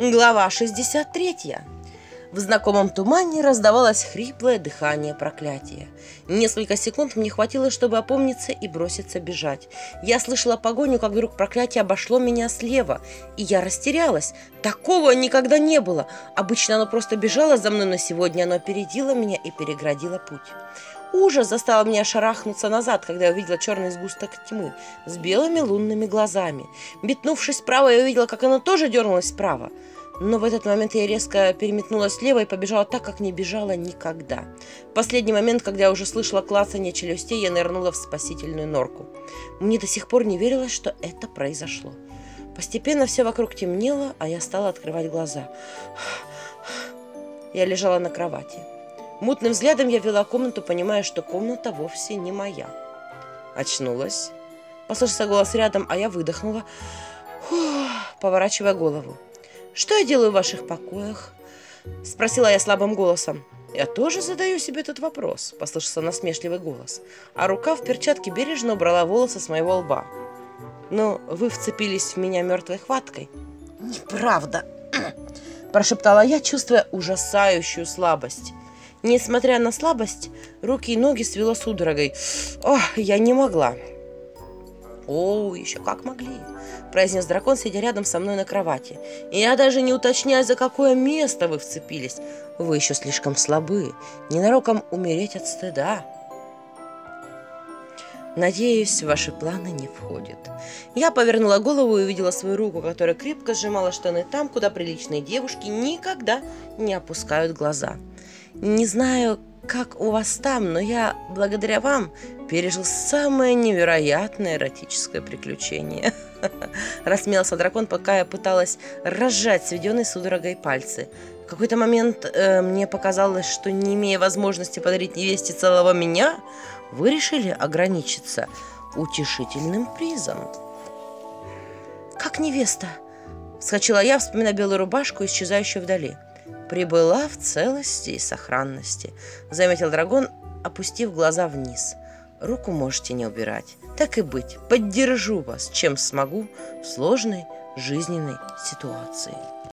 Глава 63. В знакомом тумане раздавалось хриплое дыхание проклятия. Несколько секунд мне хватило, чтобы опомниться и броситься бежать. Я слышала погоню, как вдруг проклятие обошло меня слева, и я растерялась. Такого никогда не было. Обычно оно просто бежало за мной, но сегодня оно опередило меня и переградило путь. Ужас заставил меня шарахнуться назад, когда я увидела черный сгусток тьмы с белыми лунными глазами. Метнувшись вправо, я увидела, как оно тоже дернулось вправо. Но в этот момент я резко переметнулась слева и побежала так, как не бежала никогда. В последний момент, когда я уже слышала клацание челюстей, я нырнула в спасительную норку. Мне до сих пор не верилось, что это произошло. Постепенно все вокруг темнело, а я стала открывать глаза. Я лежала на кровати. Мутным взглядом я вела комнату, понимая, что комната вовсе не моя. Очнулась. Послышался голос рядом, а я выдохнула, поворачивая голову. «Что я делаю в ваших покоях?» Спросила я слабым голосом. «Я тоже задаю себе этот вопрос», — послышался насмешливый голос, а рука в перчатке бережно убрала волосы с моего лба. «Но вы вцепились в меня мертвой хваткой». «Неправда», — прошептала я, чувствуя ужасающую слабость. Несмотря на слабость, руки и ноги свело судорогой. Ох, я не могла. «О, еще как могли!» – произнес дракон, сидя рядом со мной на кровати. «И я даже не уточняю, за какое место вы вцепились. Вы еще слишком слабы. Ненароком умереть от стыда». «Надеюсь, ваши планы не входят». Я повернула голову и увидела свою руку, которая крепко сжимала штаны там, куда приличные девушки никогда не опускают глаза. Не знаю, как у вас там, но я, благодаря вам, пережил самое невероятное эротическое приключение. Рассмеялся дракон, пока я пыталась разжать сведенные судорогой пальцы. В какой-то момент э, мне показалось, что не имея возможности подарить невесте целого меня, вы решили ограничиться утешительным призом. «Как невеста?» — вскочила я, вспоминая белую рубашку, исчезающую вдали прибыла в целости и сохранности», — заметил дракон, опустив глаза вниз. «Руку можете не убирать. Так и быть, поддержу вас, чем смогу в сложной жизненной ситуации».